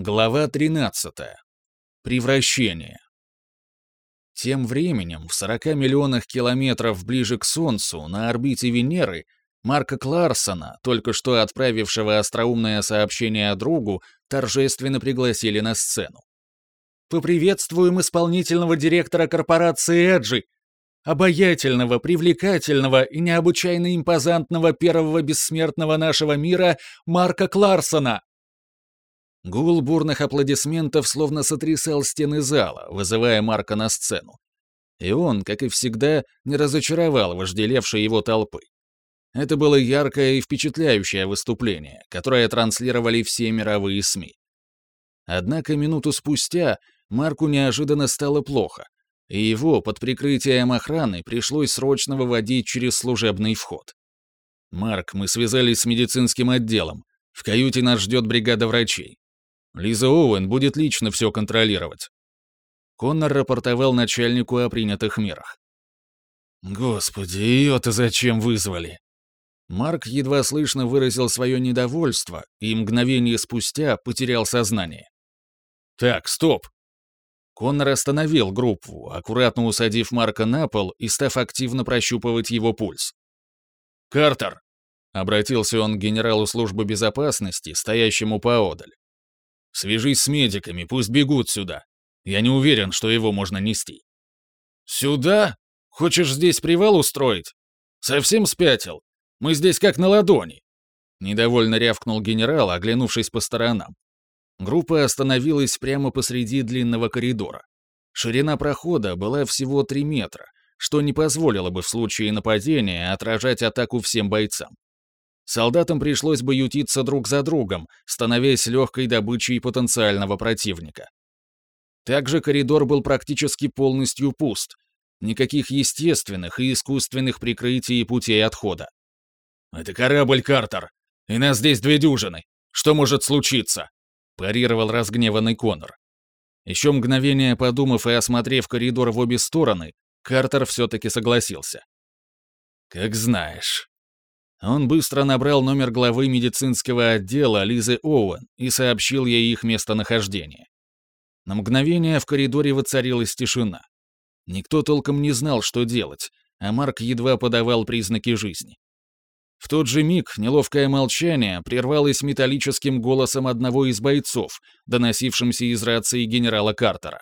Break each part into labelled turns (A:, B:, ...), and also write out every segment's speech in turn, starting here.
A: Глава 13. Превращение. Тем временем, в 40 миллионах километров ближе к Солнцу, на орбите Венеры, Марка Кларсона, только что отправившего остроумное сообщение другу, торжественно пригласили на сцену. «Поприветствуем исполнительного директора корпорации Эджи, обаятельного, привлекательного и необычайно импозантного первого бессмертного нашего мира Марка Кларсона!» Гул бурных аплодисментов словно сотрясал стены зала, вызывая Марка на сцену. И он, как и всегда, не разочаровал вожделевшей его толпы. Это было яркое и впечатляющее выступление, которое транслировали все мировые СМИ. Однако минуту спустя Марку неожиданно стало плохо, и его под прикрытием охраны пришлось срочно выводить через служебный вход. «Марк, мы связались с медицинским отделом. В каюте нас ждет бригада врачей. Лиза Оуэн будет лично все контролировать. Коннор рапортовал начальнику о принятых мерах. «Господи, ее-то зачем вызвали?» Марк едва слышно выразил свое недовольство и мгновение спустя потерял сознание. «Так, стоп!» Коннор остановил группу, аккуратно усадив Марка на пол и став активно прощупывать его пульс. «Картер!» — обратился он к генералу службы безопасности, стоящему поодаль. Свяжись с медиками, пусть бегут сюда. Я не уверен, что его можно нести». «Сюда? Хочешь здесь привал устроить? Совсем спятил? Мы здесь как на ладони». Недовольно рявкнул генерал, оглянувшись по сторонам. Группа остановилась прямо посреди длинного коридора. Ширина прохода была всего 3 метра, что не позволило бы в случае нападения отражать атаку всем бойцам. Солдатам пришлось бы ютиться друг за другом, становясь легкой добычей потенциального противника. Также коридор был практически полностью пуст. Никаких естественных и искусственных прикрытий и путей отхода. «Это корабль Картер, и нас здесь две дюжины. Что может случиться?» парировал разгневанный Конор. Еще мгновение подумав и осмотрев коридор в обе стороны, Картер все-таки согласился. «Как знаешь». Он быстро набрал номер главы медицинского отдела Лизы Оуэн и сообщил ей их местонахождение. На мгновение в коридоре воцарилась тишина. Никто толком не знал, что делать, а Марк едва подавал признаки жизни. В тот же миг неловкое молчание прервалось металлическим голосом одного из бойцов, доносившимся из рации генерала Картера.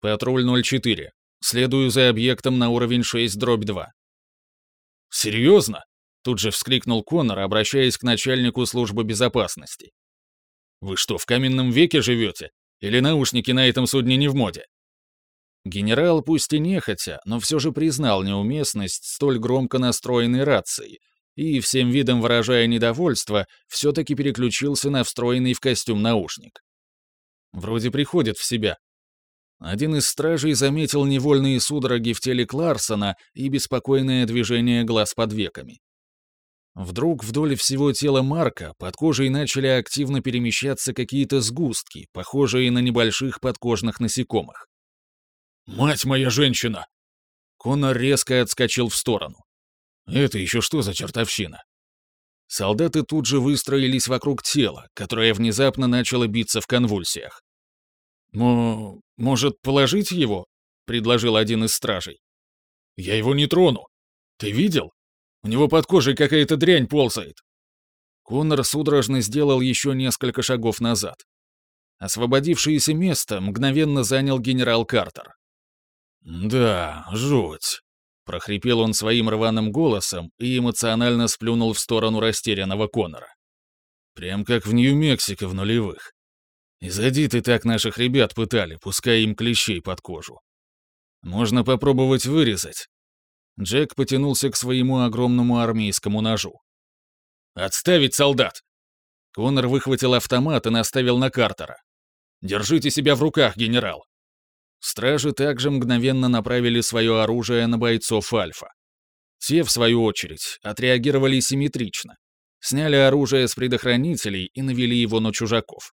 A: «Патруль 04. Следую за объектом на уровень 6 дробь 2». «Серьезно?» Тут же вскрикнул Коннор, обращаясь к начальнику службы безопасности. «Вы что, в каменном веке живете? Или наушники на этом судне не в моде?» Генерал, пусть и нехотя, но все же признал неуместность столь громко настроенной рации и, всем видом выражая недовольство, все-таки переключился на встроенный в костюм наушник. Вроде приходит в себя. Один из стражей заметил невольные судороги в теле Кларсона и беспокойное движение глаз под веками. Вдруг вдоль всего тела Марка под кожей начали активно перемещаться какие-то сгустки, похожие на небольших подкожных насекомых. «Мать моя женщина!» Конор резко отскочил в сторону. «Это еще что за чертовщина?» Солдаты тут же выстроились вокруг тела, которое внезапно начало биться в конвульсиях. «Мо... может, положить его?» — предложил один из стражей. «Я его не трону. Ты видел? У него под кожей какая-то дрянь ползает. Коннор судорожно сделал еще несколько шагов назад. Освободившееся место мгновенно занял генерал Картер. «Да, жуть», — прохрипел он своим рваным голосом и эмоционально сплюнул в сторону растерянного Коннора. «Прям как в Нью-Мексико в нулевых. И зади ты так наших ребят пытали, пуская им клещей под кожу. Можно попробовать вырезать, Джек потянулся к своему огромному армейскому ножу. «Отставить, солдат!» Конор выхватил автомат и наставил на Картера. «Держите себя в руках, генерал!» Стражи также мгновенно направили свое оружие на бойцов Альфа. Те, в свою очередь, отреагировали симметрично. Сняли оружие с предохранителей и навели его на чужаков.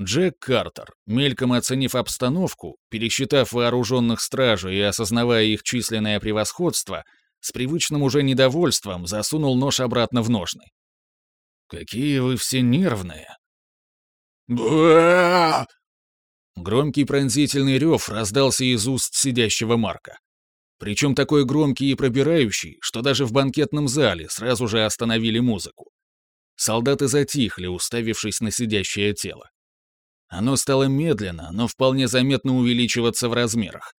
A: Джек Картер, мельком оценив обстановку, пересчитав вооруженных стражей и осознавая их численное превосходство, с привычным уже недовольством засунул нож обратно в ножны. «Какие вы все нервные!»
B: Ба!
A: Громкий пронзительный рев раздался из уст сидящего Марка. Причем такой громкий и пробирающий, что даже в банкетном зале сразу же остановили музыку. Солдаты затихли, уставившись на сидящее тело. Оно стало медленно, но вполне заметно увеличиваться в размерах.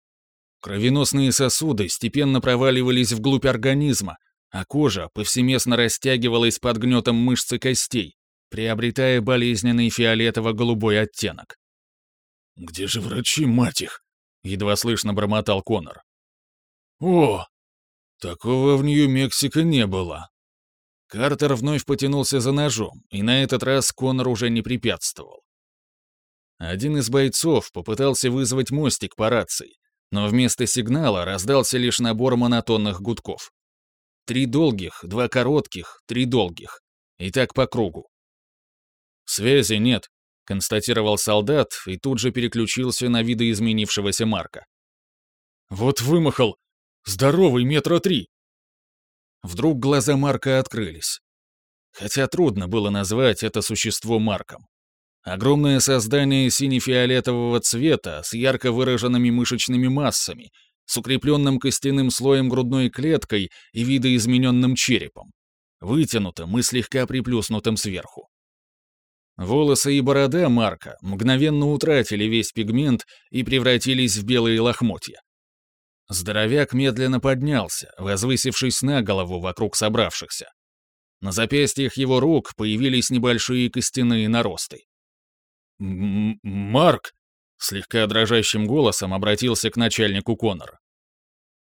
A: Кровеносные сосуды степенно проваливались вглубь организма, а кожа повсеместно растягивалась под гнетом мышц и костей, приобретая болезненный фиолетово-голубой оттенок.
B: «Где же врачи, мать их?»
A: — едва слышно бормотал Конор.
B: «О, такого в Нью-Мексико не было».
A: Картер вновь потянулся за ножом, и на этот раз Конор уже не препятствовал. Один из бойцов попытался вызвать мостик по рации, но вместо сигнала раздался лишь набор монотонных гудков. Три долгих, два коротких, три долгих. И так по кругу. «Связи нет», — констатировал солдат и тут же переключился на видоизменившегося Марка.
B: «Вот вымахал! Здоровый, метра три!»
A: Вдруг глаза Марка открылись. Хотя трудно было назвать это существо Марком. Огромное создание сине-фиолетового цвета с ярко выраженными мышечными массами, с укрепленным костяным слоем грудной клеткой и видоизмененным черепом, вытянутым и слегка приплюснутым сверху. Волосы и борода Марка мгновенно утратили весь пигмент и превратились в белые лохмотья. Здоровяк медленно поднялся, возвысившись на голову вокруг собравшихся. На запястьях его рук появились небольшие костяные наросты.
B: «Марк!» — слегка дрожащим голосом обратился к начальнику Коннор.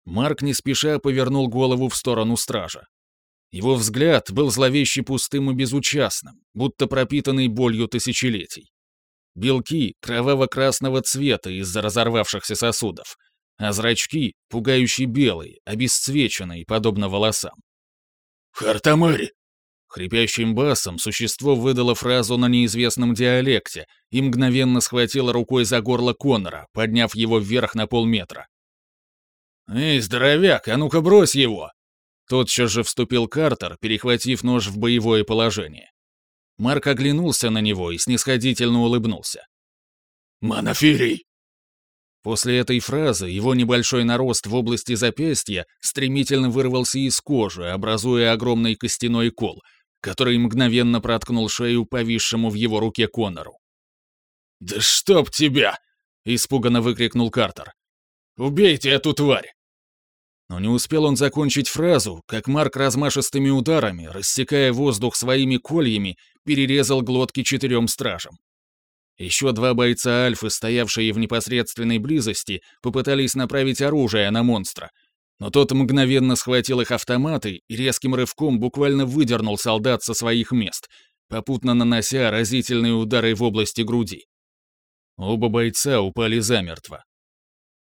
A: Марк не спеша повернул голову в сторону стража. Его взгляд был зловеще пустым и безучастным, будто пропитанный болью тысячелетий. Белки кроваво-красного цвета из-за разорвавшихся сосудов, а зрачки пугающие белые, обесцвеченные, подобно волосам.
B: «Хартамари!»
A: Хрипящим басом существо выдало фразу на неизвестном диалекте и мгновенно схватило рукой за горло Коннора, подняв его вверх на полметра.
B: «Эй, здоровяк, а ну-ка брось его!»
A: Тотчас же вступил Картер, перехватив нож в боевое положение. Марк оглянулся на него и снисходительно улыбнулся.
B: «Манафирий!»
A: После этой фразы его небольшой нарост в области запястья стремительно вырвался из кожи, образуя огромный костяной кол — который мгновенно проткнул шею повисшему в его руке Коннору.
B: «Да чтоб тебя!» — испуганно выкрикнул Картер. «Убейте эту тварь!»
A: Но не успел он закончить фразу, как Марк размашистыми ударами, рассекая воздух своими кольями, перерезал глотки четырем стражам. Еще два бойца Альфы, стоявшие в непосредственной близости, попытались направить оружие на монстра, но тот мгновенно схватил их автоматы и резким рывком буквально выдернул солдат со своих мест, попутно нанося разительные удары в области груди. Оба бойца упали замертво.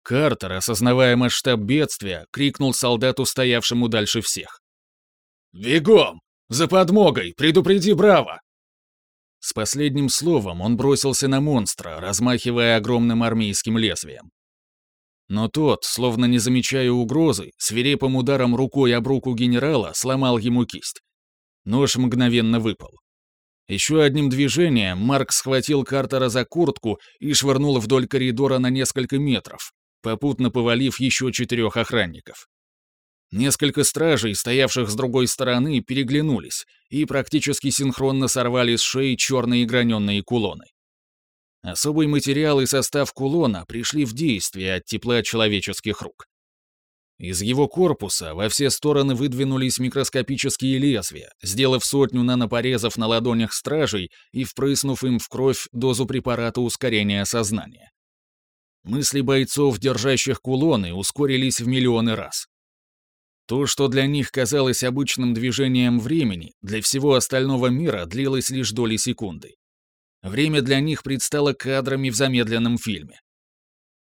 A: Картер, осознавая масштаб бедствия, крикнул солдату, стоявшему дальше всех.
B: «Бегом! За подмогой! Предупреди Браво!»
A: С последним словом он бросился на монстра, размахивая огромным армейским лезвием. Но тот, словно не замечая угрозы, свирепым ударом рукой об руку генерала сломал ему кисть. Нож мгновенно выпал. Еще одним движением Марк схватил Картера за куртку и швырнул вдоль коридора на несколько метров, попутно повалив еще четырех охранников. Несколько стражей, стоявших с другой стороны, переглянулись и практически синхронно сорвали с шеи черные граненые кулоны. Особый материал и состав кулона пришли в действие от тепла человеческих рук. Из его корпуса во все стороны выдвинулись микроскопические лезвия, сделав сотню нанопорезов на ладонях стражей и впрыснув им в кровь дозу препарата ускорения сознания. Мысли бойцов, держащих кулоны, ускорились в миллионы раз. То, что для них казалось обычным движением времени, для всего остального мира длилось лишь доли секунды. Время для них предстало кадрами в замедленном фильме.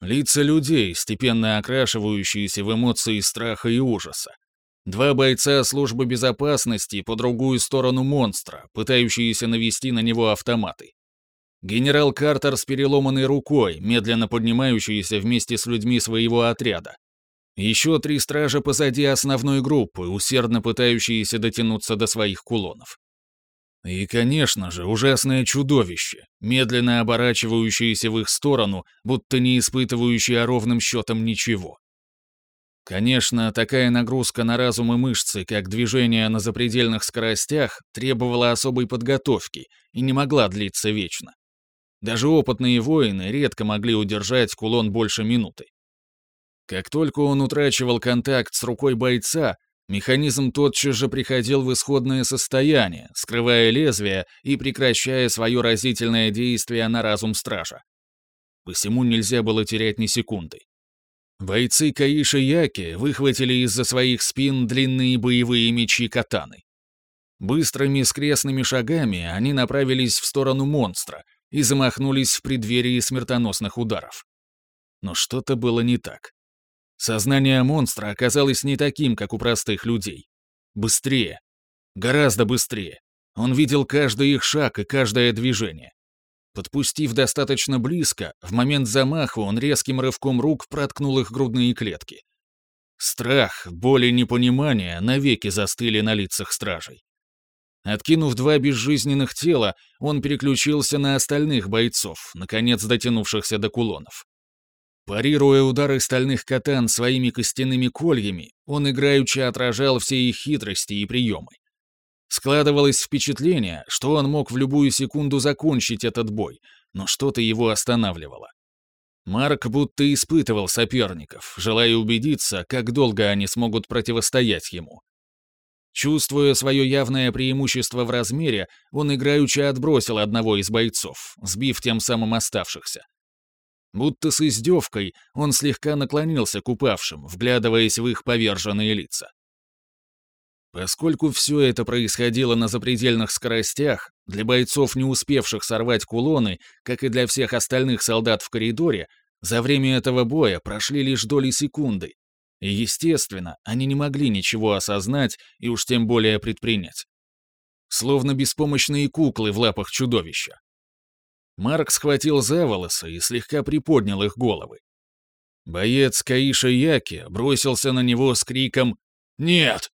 A: Лица людей, степенно окрашивающиеся в эмоции страха и ужаса. Два бойца службы безопасности по другую сторону монстра, пытающиеся навести на него автоматы. Генерал Картер с переломанной рукой, медленно поднимающийся вместе с людьми своего отряда. Еще три стража позади основной группы, усердно пытающиеся дотянуться до своих кулонов. И, конечно же, ужасное чудовище, медленно оборачивающееся в их сторону, будто не испытывающее ровным счетом ничего. Конечно, такая нагрузка на разум и мышцы, как движение на запредельных скоростях, требовала особой подготовки и не могла длиться вечно. Даже опытные воины редко могли удержать кулон больше минуты. Как только он утрачивал контакт с рукой бойца, механизм тотчас же приходил в исходное состояние, скрывая лезвие и прекращая свое разительное действие на разум стража. Посему нельзя было терять ни секунды. Бойцы Каиши Яки выхватили из-за своих спин длинные боевые мечи катаны. Быстрыми скрестными шагами они направились в сторону монстра и замахнулись в преддверии смертоносных ударов. Но что-то было не так. Сознание монстра оказалось не таким, как у простых людей. Быстрее. Гораздо быстрее. Он видел каждый их шаг и каждое движение. Подпустив достаточно близко, в момент замаха он резким рывком рук проткнул их грудные клетки. Страх, боль и непонимание навеки застыли на лицах стражей. Откинув два безжизненных тела, он переключился на остальных бойцов, наконец дотянувшихся до кулонов. Парируя удары стальных катан своими костяными кольями, он играючи отражал все их хитрости и приемы. Складывалось впечатление, что он мог в любую секунду закончить этот бой, но что-то его останавливало. Марк будто испытывал соперников, желая убедиться, как долго они смогут противостоять ему. Чувствуя свое явное преимущество в размере, он играючи отбросил одного из бойцов, сбив тем самым оставшихся. Будто с издевкой он слегка наклонился к упавшим, вглядываясь в их поверженные лица. Поскольку все это происходило на запредельных скоростях, для бойцов, не успевших сорвать кулоны, как и для всех остальных солдат в коридоре, за время этого боя прошли лишь доли секунды, и, естественно, они не могли ничего осознать и уж тем более предпринять. Словно беспомощные куклы в лапах чудовища. Марк схватил за волосы и слегка приподнял их головы. Боец Каиша Яки бросился на него с криком «Нет!»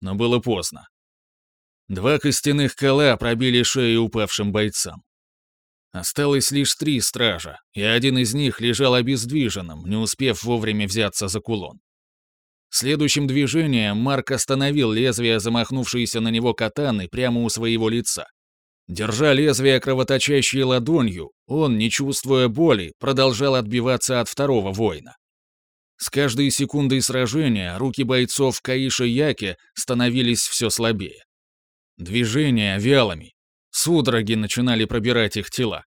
A: но было поздно. Два костяных кола пробили шеи упавшим бойцам. Осталось лишь три стража, и один из них лежал обездвиженным, не успев вовремя взяться за кулон. Следующим движением Марк остановил лезвие, замахнувшееся на него катаны, прямо у своего лица. Держа лезвие кровоточащей ладонью, он, не чувствуя боли, продолжал отбиваться от второго воина. С каждой секундой сражения руки бойцов Каиша Яки становились все слабее. Движения вялыми. Судороги начинали пробирать их тела.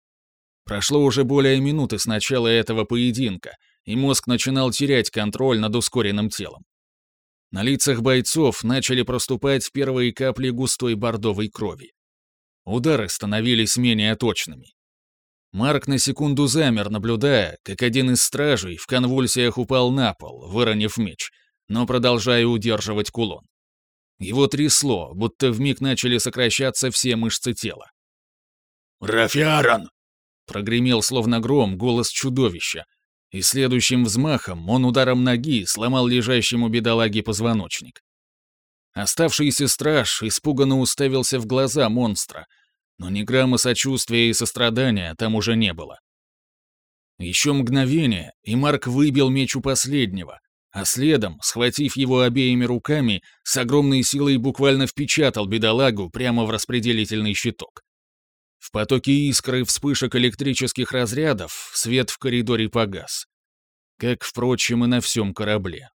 A: Прошло уже более минуты с начала этого поединка, и мозг начинал терять контроль над ускоренным телом. На лицах бойцов начали проступать первые капли густой бордовой крови. Удары становились менее точными. Марк на секунду замер, наблюдая, как один из стражей в конвульсиях упал на пол, выронив меч, но продолжая удерживать кулон. Его трясло, будто вмиг начали сокращаться все мышцы тела.
B: «Рафиаран!» — прогремел словно гром голос чудовища, и следующим взмахом он ударом ноги сломал лежащему бедолаге позвоночник. Оставшийся страж испуганно уставился в глаза монстра — но ни грамма сочувствия и сострадания там уже не было. Еще мгновение, и Марк выбил меч у последнего, а следом, схватив его обеими руками, с огромной силой буквально впечатал бедолагу прямо в распределительный щиток. В потоке искры и вспышек электрических разрядов свет в коридоре погас. Как, впрочем, и на всем корабле.